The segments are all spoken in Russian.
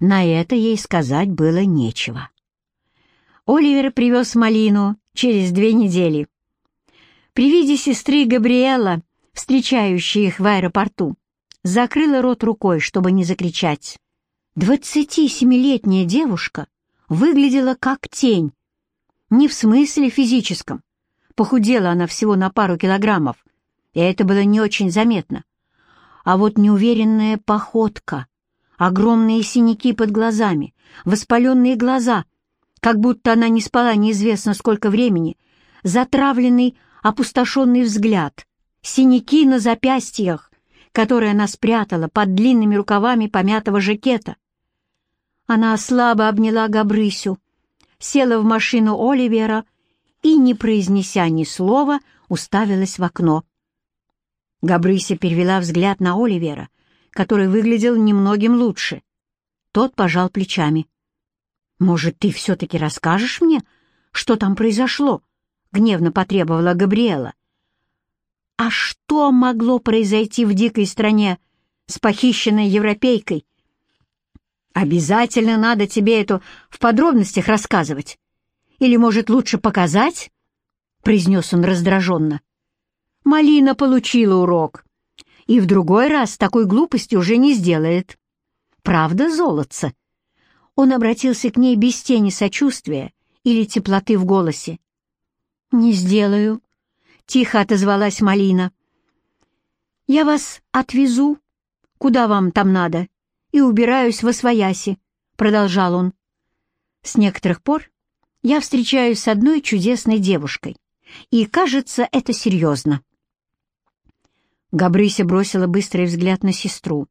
На это ей сказать было нечего. Оливер привез малину через две недели. При виде сестры Габриэла, встречающей их в аэропорту, закрыла рот рукой, чтобы не закричать. Двадцати семилетняя девушка выглядела как тень. Не в смысле физическом. Похудела она всего на пару килограммов, и это было не очень заметно. А вот неуверенная походка, огромные синяки под глазами, воспаленные глаза, как будто она не спала неизвестно сколько времени, затравленный, опустошенный взгляд, синяки на запястьях, которые она спрятала под длинными рукавами помятого жакета — она слабо обняла Габрысю, села в машину Оливера и, не произнеся ни слова, уставилась в окно. Габрыся перевела взгляд на Оливера, который выглядел немногим лучше. Тот пожал плечами. «Может, ты все-таки расскажешь мне, что там произошло?» — гневно потребовала Габриэла. «А что могло произойти в дикой стране с похищенной европейкой?» Обязательно надо тебе это в подробностях рассказывать. Или, может, лучше показать?» — произнес он раздраженно. «Малина получила урок, и в другой раз такой глупости уже не сделает. Правда, золотце?» Он обратился к ней без тени сочувствия или теплоты в голосе. «Не сделаю», — тихо отозвалась Малина. «Я вас отвезу, куда вам там надо, и убираюсь во свояси», — продолжал он. «С некоторых пор я встречаюсь с одной чудесной девушкой, и, кажется, это серьезно». Габрыся бросила быстрый взгляд на сестру.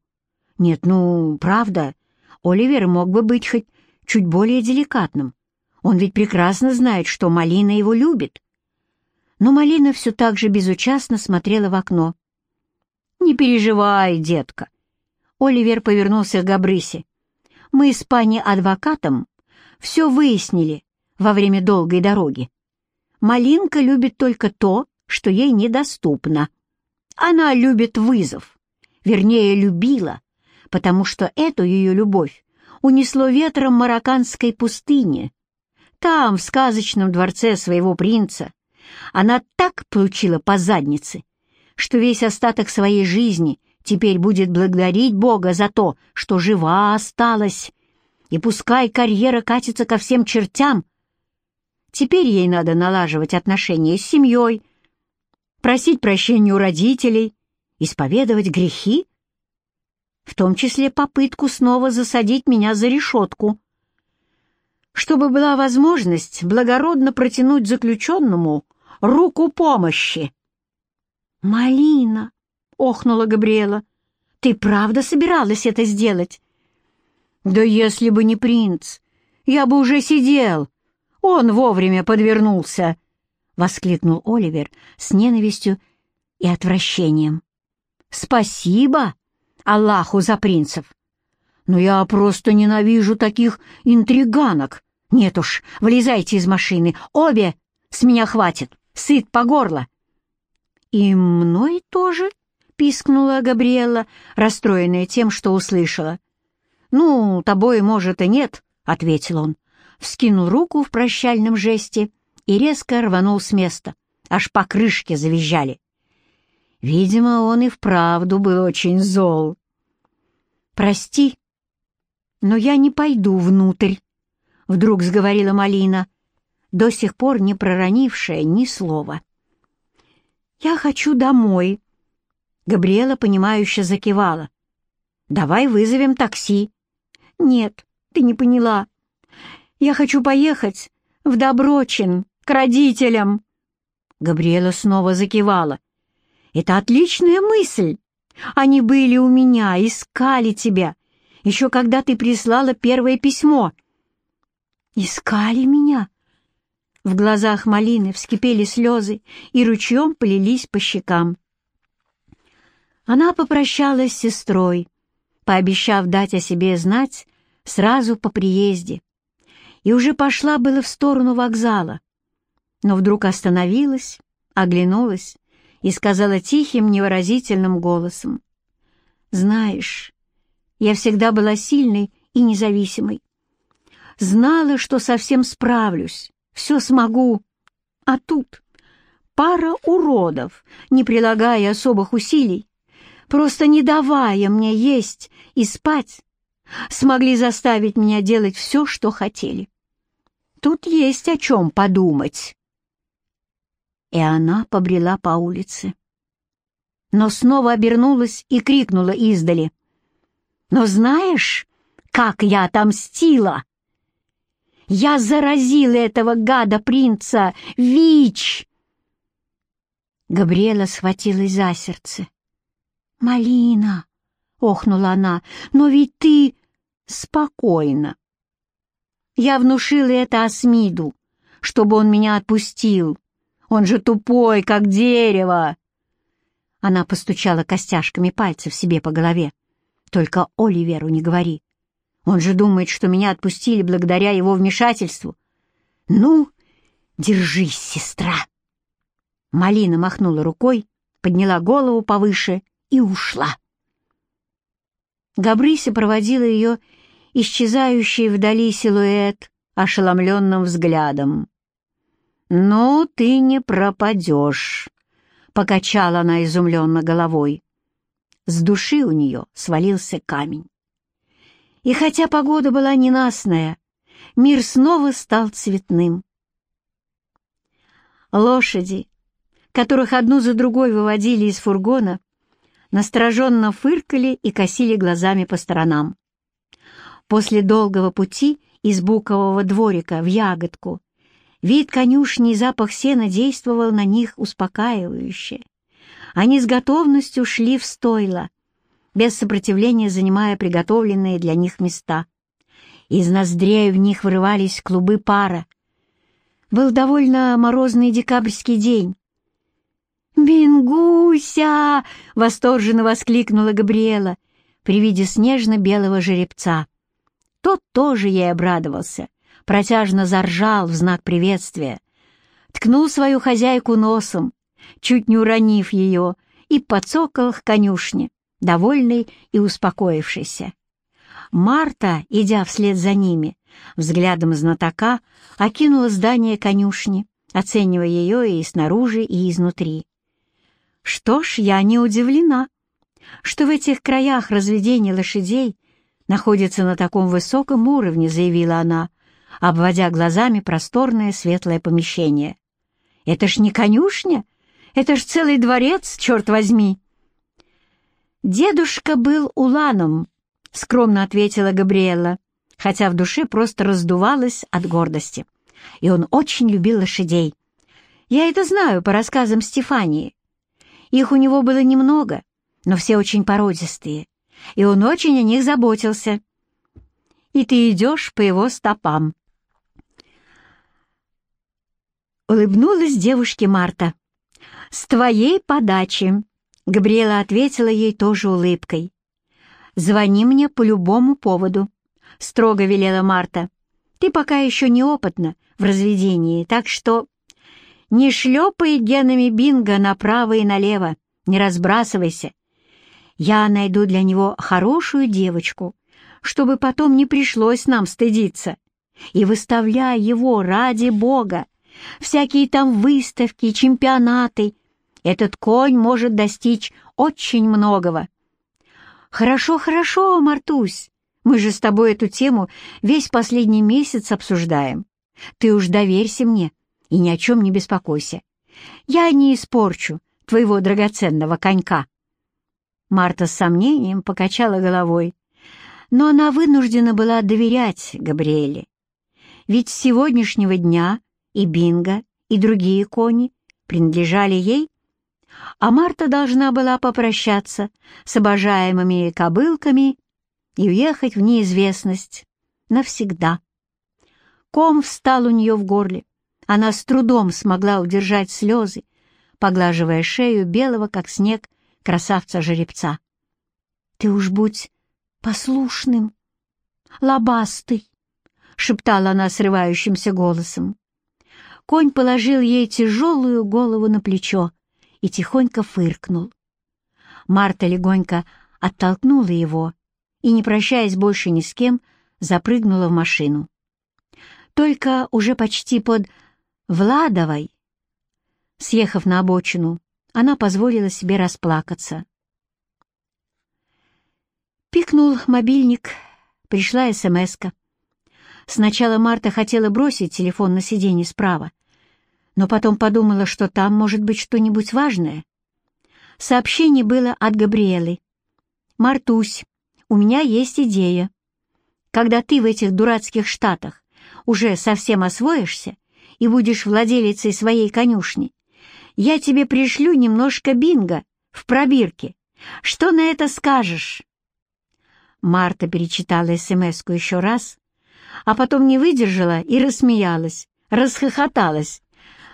«Нет, ну, правда, Оливер мог бы быть хоть чуть более деликатным. Он ведь прекрасно знает, что Малина его любит». Но Малина все так же безучастно смотрела в окно. «Не переживай, детка», Оливер повернулся к Габрысе. «Мы с пани-адвокатом все выяснили во время долгой дороги. Малинка любит только то, что ей недоступно. Она любит вызов, вернее, любила, потому что эту ее любовь унесло ветром марокканской пустыни. Там, в сказочном дворце своего принца, она так получила по заднице, что весь остаток своей жизни теперь будет благодарить Бога за то, что жива осталась, и пускай карьера катится ко всем чертям. Теперь ей надо налаживать отношения с семьей, просить прощения у родителей, исповедовать грехи, в том числе попытку снова засадить меня за решетку, чтобы была возможность благородно протянуть заключенному руку помощи. «Малина!» — охнула Габриэла. «Ты правда собиралась это сделать?» «Да если бы не принц, я бы уже сидел. Он вовремя подвернулся!» — воскликнул Оливер с ненавистью и отвращением. «Спасибо Аллаху за принцев! Но я просто ненавижу таких интриганок. Нет уж, вылезайте из машины, обе, с меня хватит, сыт по горло!» «И мной тоже?» пискнула Габриэла, расстроенная тем, что услышала. «Ну, тобой, может, и нет», — ответил он, вскинул руку в прощальном жесте и резко рванул с места, аж по крышке завизжали. Видимо, он и вправду был очень зол. «Прости, но я не пойду внутрь», — вдруг сговорила Малина, до сих пор не проронившая ни слова. «Я хочу домой», Габриэла, понимающе закивала. «Давай вызовем такси». «Нет, ты не поняла. Я хочу поехать в Доброчин, к родителям». Габриэла снова закивала. «Это отличная мысль. Они были у меня, искали тебя, еще когда ты прислала первое письмо». «Искали меня?» В глазах Малины вскипели слезы и ручьем полились по щекам. Она попрощалась с сестрой, пообещав дать о себе знать сразу по приезде, и уже пошла было в сторону вокзала, но вдруг остановилась, оглянулась и сказала тихим, невыразительным голосом, «Знаешь, я всегда была сильной и независимой. Знала, что совсем справлюсь, все смогу. А тут пара уродов, не прилагая особых усилий, просто не давая мне есть и спать, смогли заставить меня делать все, что хотели. Тут есть о чем подумать. И она побрела по улице. Но снова обернулась и крикнула издали. «Но знаешь, как я отомстила? Я заразила этого гада-принца, ВИЧ!» Габриэла схватилась за сердце. «Малина!» — охнула она. «Но ведь ты...» «Спокойно!» Я внушила это Асмиду, чтобы он меня отпустил. Он же тупой, как дерево. Она постучала костяшками пальцев себе по голове. Только Оливеру не говори. Он же думает, что меня отпустили благодаря его вмешательству. Ну, держись, сестра. Малина махнула рукой, подняла голову повыше и ушла. Габрися проводила ее исчезающий вдали силуэт ошеломленным взглядом. «Ну, ты не пропадешь», — покачала она изумленно головой. С души у нее свалился камень. И хотя погода была ненастная, мир снова стал цветным. Лошади, которых одну за другой выводили из фургона, настороженно фыркали и косили глазами по сторонам. После долгого пути из букового дворика в ягодку вид конюшни и запах сена действовал на них успокаивающе. Они с готовностью шли в стойло, без сопротивления занимая приготовленные для них места. Из ноздрей в них вырывались клубы пара. Был довольно морозный декабрьский день. «Бингуся!» — восторженно воскликнула Габриэла при виде снежно-белого жеребца — тот тоже ей обрадовался, протяжно заржал в знак приветствия, ткнул свою хозяйку носом, чуть не уронив ее, и подсокол к конюшне, довольный и успокоившийся. Марта, идя вслед за ними, взглядом знатока окинула здание конюшни, оценивая ее и снаружи, и изнутри. Что ж, я не удивлена, что в этих краях разведения лошадей находится на таком высоком уровне», — заявила она, обводя глазами просторное светлое помещение. «Это ж не конюшня, это ж целый дворец, черт возьми!» «Дедушка был уланом», — скромно ответила Габриэла, хотя в душе просто раздувалась от гордости. И он очень любил лошадей. Я это знаю по рассказам Стефании. Их у него было немного, но все очень породистые и он очень о них заботился. И ты идешь по его стопам. Улыбнулась девушке Марта. «С твоей подачи», — Габриэла ответила ей тоже улыбкой. «Звони мне по любому поводу», — строго велела Марта. «Ты пока еще неопытна в разведении, так что не шлепай генами бинго направо и налево, не разбрасывайся, я найду для него хорошую девочку, чтобы потом не пришлось нам стыдиться. И выставляй его ради Бога. Всякие там выставки, чемпионаты. Этот конь может достичь очень многого. Хорошо, хорошо, Мартусь. Мы же с тобой эту тему весь последний месяц обсуждаем. Ты уж доверься мне и ни о чем не беспокойся. Я не испорчу твоего драгоценного конька. Марта с сомнением покачала головой, но она вынуждена была доверять Габриэле. Ведь с сегодняшнего дня и Бинго, и другие кони принадлежали ей, а Марта должна была попрощаться с обожаемыми кобылками и уехать в неизвестность навсегда. Ком встал у нее в горле. Она с трудом смогла удержать слезы, поглаживая шею белого, как снег, красавца-жеребца. «Ты уж будь послушным, лобастый!» — шептала она срывающимся голосом. Конь положил ей тяжелую голову на плечо и тихонько фыркнул. Марта легонько оттолкнула его и, не прощаясь больше ни с кем, запрыгнула в машину. Только уже почти под Владовой, съехав на обочину, она позволила себе расплакаться. Пикнул мобильник, пришла смс -ка. Сначала Марта хотела бросить телефон на сиденье справа, но потом подумала, что там может быть что-нибудь важное. Сообщение было от Габриэлы. «Мартусь, у меня есть идея. Когда ты в этих дурацких штатах уже совсем освоишься и будешь владелицей своей конюшни, я тебе пришлю немножко бинго в пробирке. Что на это скажешь?» Марта перечитала смс еще раз, а потом не выдержала и рассмеялась, расхохоталась,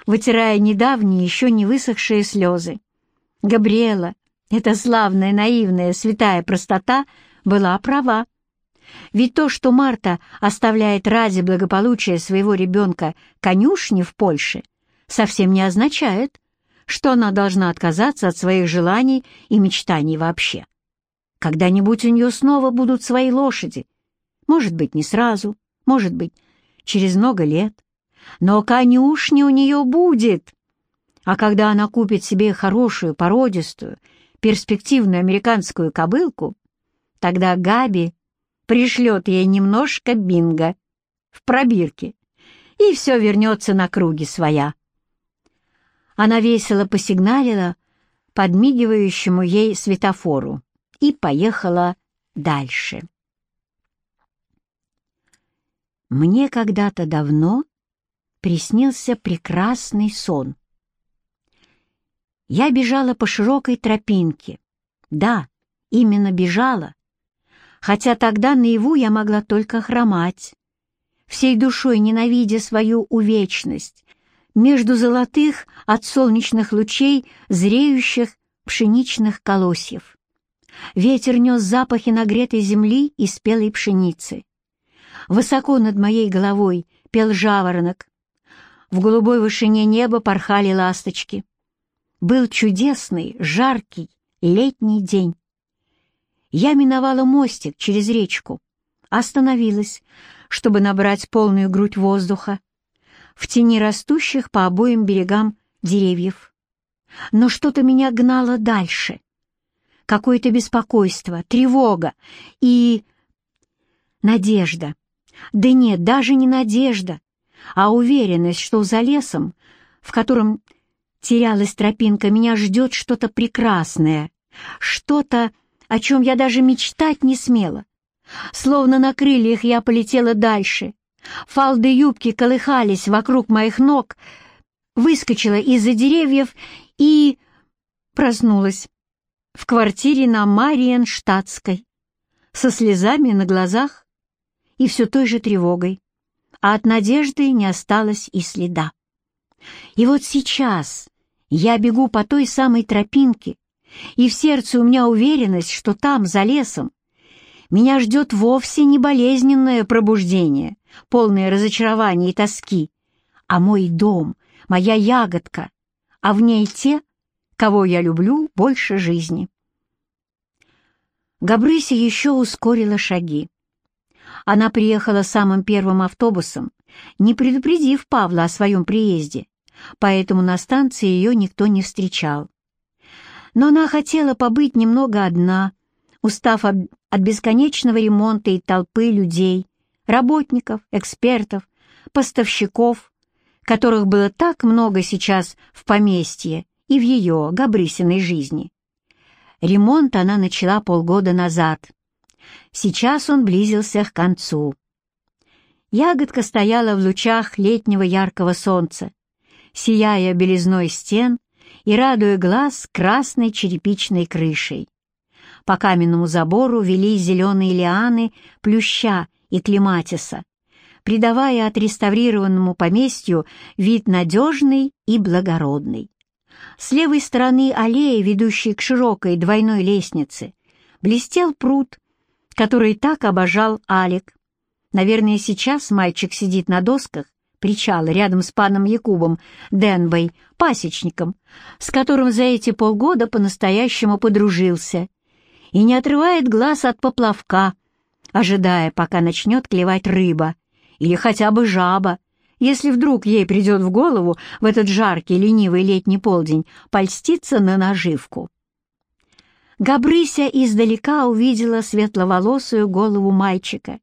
вытирая недавние еще не высохшие слезы. Габриэла, эта славная, наивная, святая простота, была права. Ведь то, что Марта оставляет ради благополучия своего ребенка конюшни в Польше, совсем не означает, что она должна отказаться от своих желаний и мечтаний вообще. Когда-нибудь у нее снова будут свои лошади. Может быть, не сразу, может быть, через много лет. Но конюшня у нее будет. А когда она купит себе хорошую, породистую, перспективную американскую кобылку, тогда Габи пришлет ей немножко бинго в пробирке, и все вернется на круги своя. Она весело посигналила подмигивающему ей светофору и поехала дальше. Мне когда-то давно приснился прекрасный сон. Я бежала по широкой тропинке. Да, именно бежала, хотя тогда наяву я могла только хромать, всей душой ненавидя свою увечность, между золотых от солнечных лучей зреющих пшеничных колосьев. Ветер нес запахи нагретой земли и спелой пшеницы. Высоко над моей головой пел жаворонок. В голубой вышине неба порхали ласточки. Был чудесный, жаркий, летний день. Я миновала мостик через речку, остановилась, чтобы набрать полную грудь воздуха в тени растущих по обоим берегам деревьев. Но что-то меня гнало дальше какое-то беспокойство, тревога и... надежда. Да нет, даже не надежда, а уверенность, что за лесом, в котором терялась тропинка, меня ждет что-то прекрасное, что-то, о чем я даже мечтать не смела. Словно на крыльях я полетела дальше. Фалды юбки колыхались вокруг моих ног, выскочила из-за деревьев и проснулась в квартире на Мариенштадтской, со слезами на глазах и все той же тревогой, а от надежды не осталось и следа. И вот сейчас я бегу по той самой тропинке, и в сердце у меня уверенность, что там, за лесом, меня ждет вовсе не болезненное пробуждение, полное разочарования и тоски, а мой дом, моя ягодка, а в ней те, кого я люблю больше жизни. Габрыся еще ускорила шаги. Она приехала самым первым автобусом, не предупредив Павла о своем приезде, поэтому на станции ее никто не встречал. Но она хотела побыть немного одна, устав от бесконечного ремонта и толпы людей, работников, экспертов, поставщиков, которых было так много сейчас в поместье и в ее, Габрысиной жизни. Ремонт она начала полгода назад. Сейчас он близился к концу. Ягодка стояла в лучах летнего яркого солнца, сияя белизной стен и радуя глаз красной черепичной крышей. По каменному забору вели зеленые лианы плюща и клематиса, придавая отреставрированному поместью вид надежный и благородный. С левой стороны аллеи, ведущей к широкой двойной лестнице, блестел пруд, который так обожал Алик. Наверное, сейчас мальчик сидит на досках причала рядом с паном Якубом Денбой, пасечником, с которым за эти полгода по-настоящему подружился, и не отрывает глаз от поплавка, ожидая, пока начнет клевать рыба или хотя бы жаба, если вдруг ей придет в голову в этот жаркий ленивый летний полдень польститься на наживку. Габрыся издалека увидела светловолосую голову мальчика.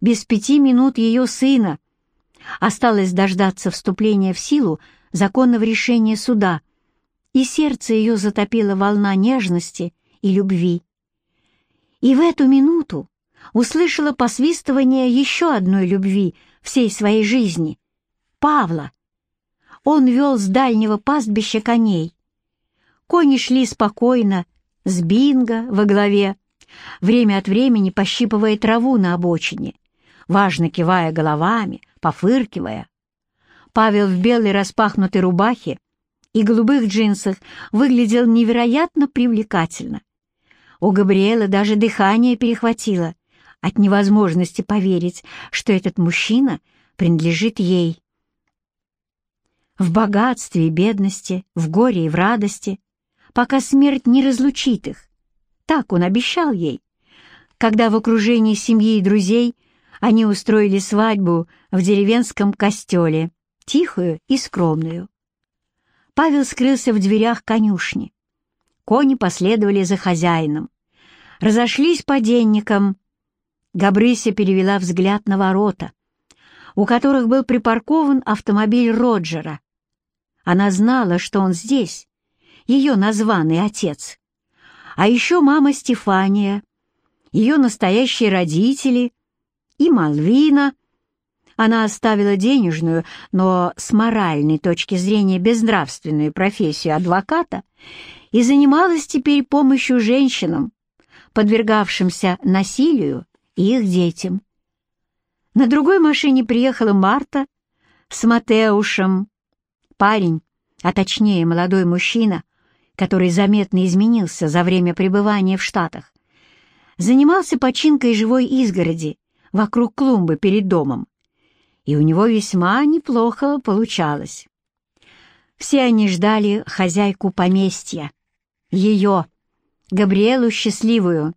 Без пяти минут ее сына. Осталось дождаться вступления в силу законного решения суда, и сердце ее затопила волна нежности и любви. И в эту минуту услышала посвистывание еще одной любви всей своей жизни — Павла. Он вел с дальнего пастбища коней. Кони шли спокойно, с бинго во главе, время от времени пощипывая траву на обочине, важно кивая головами, пофыркивая. Павел в белой распахнутой рубахе и голубых джинсах выглядел невероятно привлекательно. У Габриэла даже дыхание перехватило от невозможности поверить, что этот мужчина принадлежит ей. В богатстве и бедности, в горе и в радости, пока смерть не разлучит их. Так он обещал ей, когда в окружении семьи и друзей они устроили свадьбу в деревенском костеле, тихую и скромную. Павел скрылся в дверях конюшни. Кони последовали за хозяином. Разошлись по денникам. Габрыся перевела взгляд на ворота, у которых был припаркован автомобиль Роджера. Она знала, что он здесь, ее названный отец. А еще мама Стефания, ее настоящие родители и Малвина — она оставила денежную, но с моральной точки зрения безнравственную профессию адвоката и занималась теперь помощью женщинам, подвергавшимся насилию и их детям. На другой машине приехала Марта с Матеушем. Парень, а точнее молодой мужчина, который заметно изменился за время пребывания в Штатах, занимался починкой живой изгороди вокруг клумбы перед домом и у него весьма неплохо получалось. Все они ждали хозяйку поместья, ее, Габриэлу Счастливую,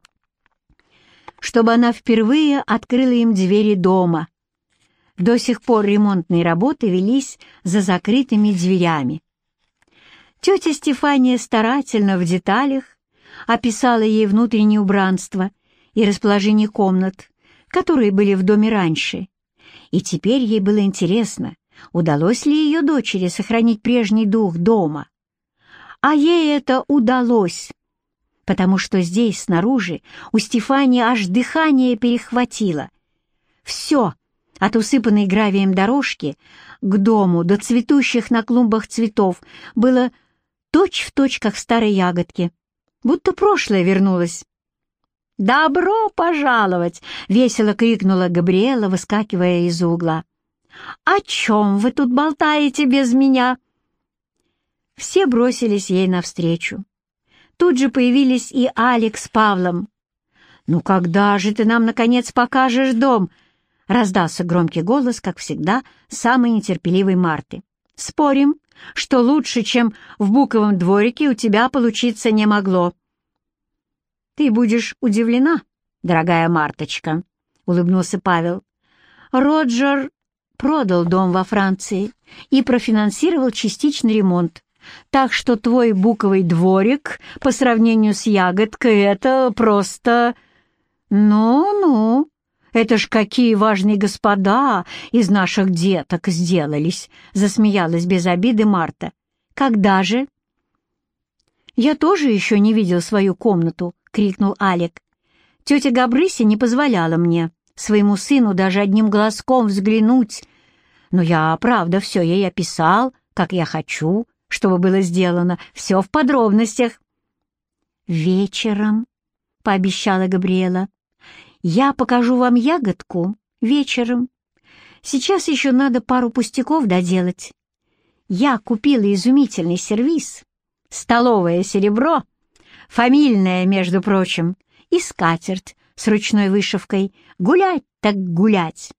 чтобы она впервые открыла им двери дома. До сих пор ремонтные работы велись за закрытыми дверями. Тетя Стефания старательно в деталях описала ей внутреннее убранство и расположение комнат, которые были в доме раньше, и теперь ей было интересно, удалось ли ее дочери сохранить прежний дух дома. А ей это удалось, потому что здесь, снаружи, у Стефании аж дыхание перехватило. Все, от усыпанной гравием дорожки к дому до цветущих на клумбах цветов, было точь-в-точь, точь, как в старой ягодке, будто прошлое вернулось. «Добро пожаловать!» — весело крикнула Габриэла, выскакивая из угла. «О чем вы тут болтаете без меня?» Все бросились ей навстречу. Тут же появились и Алекс с Павлом. «Ну когда же ты нам, наконец, покажешь дом?» — раздался громкий голос, как всегда, самой нетерпеливой Марты. «Спорим, что лучше, чем в буковом дворике, у тебя получиться не могло». «Ты будешь удивлена, дорогая Марточка», — улыбнулся Павел. «Роджер продал дом во Франции и профинансировал частичный ремонт, так что твой буковый дворик по сравнению с ягодкой — это просто... Ну-ну, это ж какие важные господа из наших деток сделались!» — засмеялась без обиды Марта. «Когда же?» «Я тоже еще не видел свою комнату», — крикнул Алик. «Тетя Габрыся не позволяла мне, своему сыну, даже одним глазком взглянуть. Но я, правда, все ей описал, как я хочу, чтобы было сделано, все в подробностях». «Вечером», — пообещала Габриэла, — «я покажу вам ягодку вечером. Сейчас еще надо пару пустяков доделать. Я купила изумительный сервиз, столовое серебро» Фамильная, между прочим, и скатерть с ручной вышивкой. Гулять так гулять.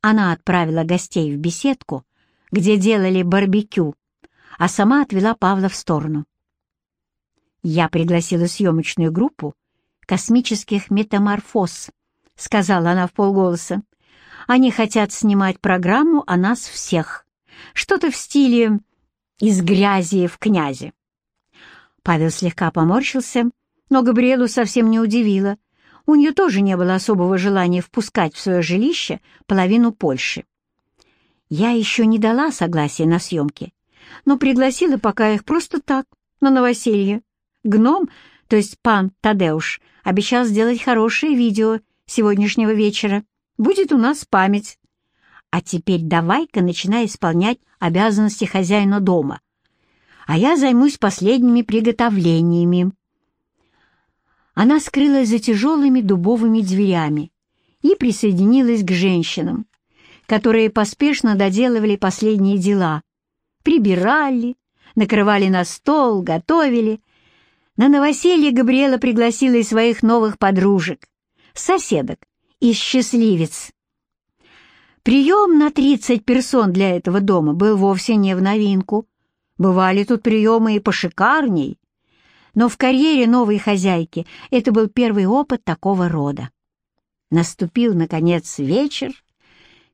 Она отправила гостей в беседку, где делали барбекю, а сама отвела Павла в сторону. Я пригласила съемочную группу космических метаморфоз — сказала она в полголоса. «Они хотят снимать программу о нас всех. Что-то в стиле «из грязи в князи». Павел слегка поморщился, но Габриэлу совсем не удивило. У нее тоже не было особого желания впускать в свое жилище половину Польши. Я еще не дала согласия на съемки, но пригласила пока их просто так, на новоселье. Гном, то есть пан Тадеуш, обещал сделать хорошее видео сегодняшнего вечера. Будет у нас память. А теперь давай-ка начинай исполнять обязанности хозяина дома а я займусь последними приготовлениями». Она скрылась за тяжелыми дубовыми дверями и присоединилась к женщинам, которые поспешно доделывали последние дела. Прибирали, накрывали на стол, готовили. На новоселье Габриэла пригласила и своих новых подружек, соседок из «Счастливец». Прием на 30 персон для этого дома был вовсе не в новинку. Бывали тут приемы и пошикарней, но в карьере новой хозяйки это был первый опыт такого рода. Наступил, наконец, вечер,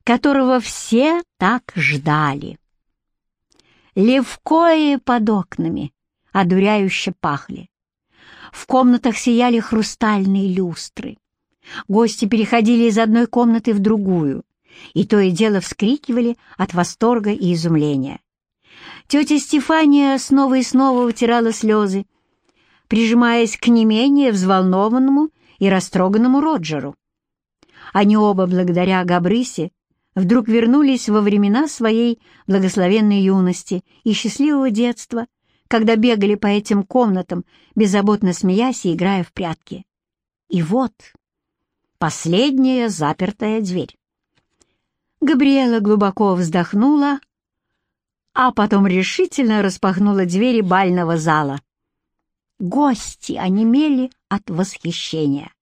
которого все так ждали. Левкои под окнами одуряюще пахли. В комнатах сияли хрустальные люстры. Гости переходили из одной комнаты в другую, и то и дело вскрикивали от восторга и изумления. Тетя Стефания снова и снова вытирала слезы, прижимаясь к не менее взволнованному и растроганному Роджеру. Они оба, благодаря Габрысе, вдруг вернулись во времена своей благословенной юности и счастливого детства, когда бегали по этим комнатам, беззаботно смеясь и играя в прятки. И вот последняя запертая дверь. Габриэла глубоко вздохнула, а потом решительно распахнула двери бального зала. Гости онемели от восхищения.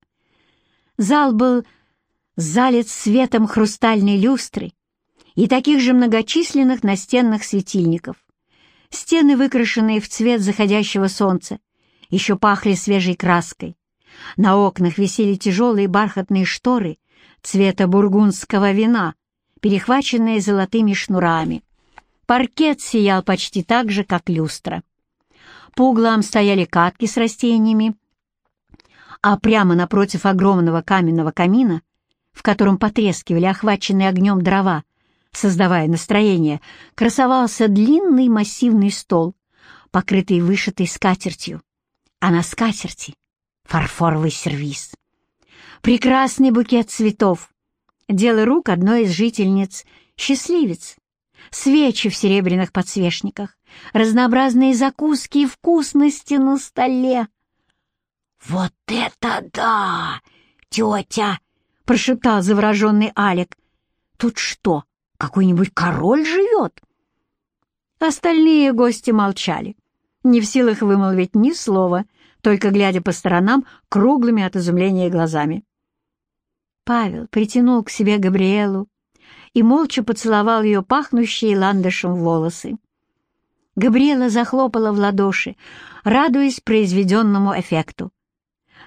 Зал был залит светом хрустальной люстры и таких же многочисленных настенных светильников. Стены, выкрашенные в цвет заходящего солнца, еще пахли свежей краской. На окнах висели тяжелые бархатные шторы цвета бургундского вина, перехваченные золотыми шнурами. Паркет сиял почти так же, как люстра. По углам стояли катки с растениями, а прямо напротив огромного каменного камина, в котором потрескивали охваченные огнем дрова, создавая настроение, красовался длинный массивный стол, покрытый вышитой скатертью, а на скатерти — фарфоровый сервиз. Прекрасный букет цветов, дело рук одной из жительниц, счастливец, свечи в серебряных подсвечниках, разнообразные закуски и вкусности на столе. «Вот это да, тетя!» — прошептал завороженный Алик. «Тут что, какой-нибудь король живет?» Остальные гости молчали, не в силах вымолвить ни слова, только глядя по сторонам круглыми от изумления глазами. Павел притянул к себе Габриэлу, и молча поцеловал ее пахнущие ландышем волосы. Габриэла захлопала в ладоши, радуясь произведенному эффекту.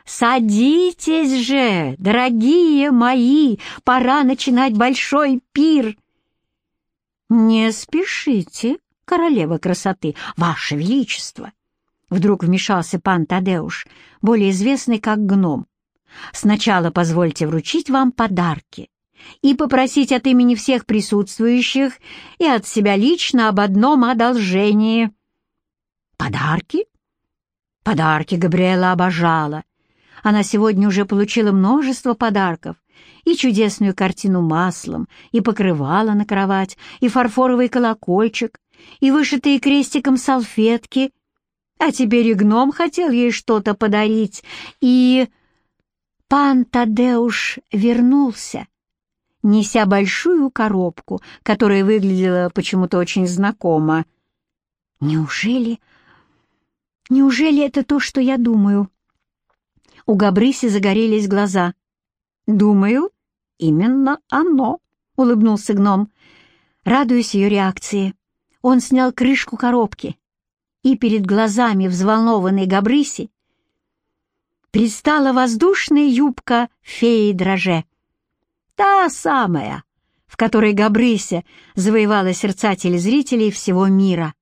«Садитесь же, дорогие мои, пора начинать большой пир!» «Не спешите, королева красоты, ваше величество!» Вдруг вмешался пан Тадеуш, более известный как гном. «Сначала позвольте вручить вам подарки и попросить от имени всех присутствующих и от себя лично об одном одолжении. Подарки? Подарки Габриэла обожала. Она сегодня уже получила множество подарков, и чудесную картину маслом, и покрывало на кровать, и фарфоровый колокольчик, и вышитые крестиком салфетки. А теперь и гном хотел ей что-то подарить, и... Пан Тадеуш вернулся неся большую коробку, которая выглядела почему-то очень знакомо. «Неужели... неужели это то, что я думаю?» У Габрыси загорелись глаза. «Думаю, именно оно», — улыбнулся гном. Радуясь ее реакции, он снял крышку коробки, и перед глазами взволнованной Габрыси предстала воздушная юбка феи Дроже. Та самая, в которой Габрыся завоевала сердца телезрителей всего мира.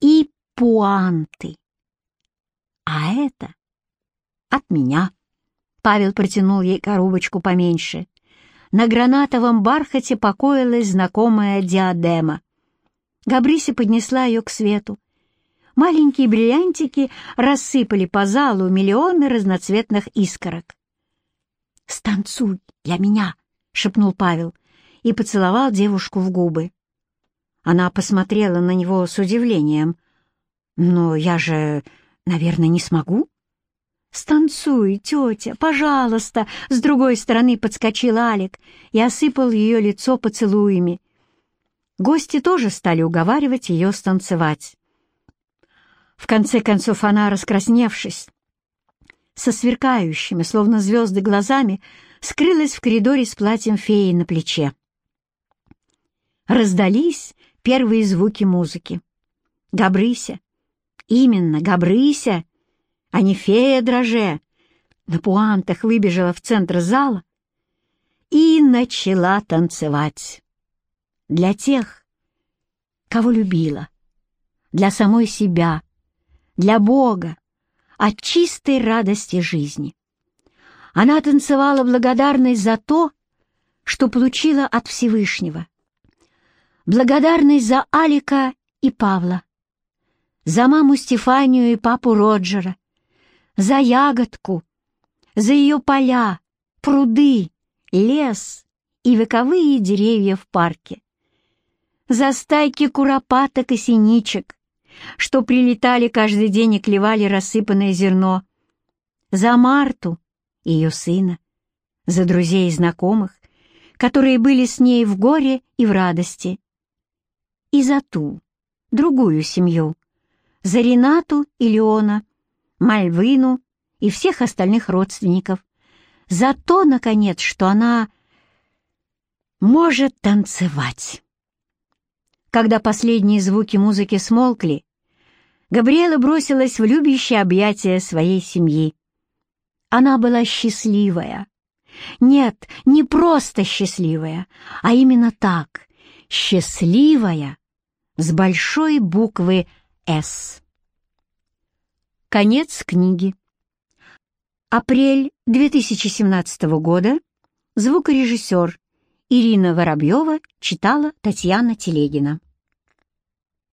И пуанты. А это от меня. Павел протянул ей коробочку поменьше. На гранатовом бархате покоилась знакомая диадема. Габрися поднесла ее к свету. Маленькие бриллиантики рассыпали по залу миллионы разноцветных искорок. «Станцуй для меня!» — шепнул Павел и поцеловал девушку в губы. Она посмотрела на него с удивлением. «Но я же, наверное, не смогу?» «Станцуй, тетя, пожалуйста!» С другой стороны подскочил Алик и осыпал ее лицо поцелуями. Гости тоже стали уговаривать ее станцевать. В конце концов она, раскрасневшись, со сверкающими, словно звезды, глазами, скрылась в коридоре с платьем феи на плече. Раздались первые звуки музыки. Габрыся, именно Габрыся, а не фея дроже, на пуантах выбежала в центр зала и начала танцевать. Для тех, кого любила, для самой себя, для Бога, от чистой радости жизни. Она танцевала благодарность за то, что получила от Всевышнего. Благодарность за Алика и Павла, за маму Стефанию и папу Роджера, за ягодку, за ее поля, пруды, лес и вековые деревья в парке, за стайки куропаток и синичек, что прилетали каждый день и клевали рассыпанное зерно, за Марту и ее сына, за друзей и знакомых, которые были с ней в горе и в радости, и за ту, другую семью, за Ренату и Леона, Мальвину и всех остальных родственников, за то, наконец, что она может танцевать. Когда последние звуки музыки смолкли, Габриэла бросилась в любящее объятие своей семьи. Она была счастливая. Нет, не просто счастливая, а именно так, счастливая, с большой буквы «С». Конец книги. Апрель 2017 года. Звукорежиссер Ирина Воробьева читала Татьяна Телегина.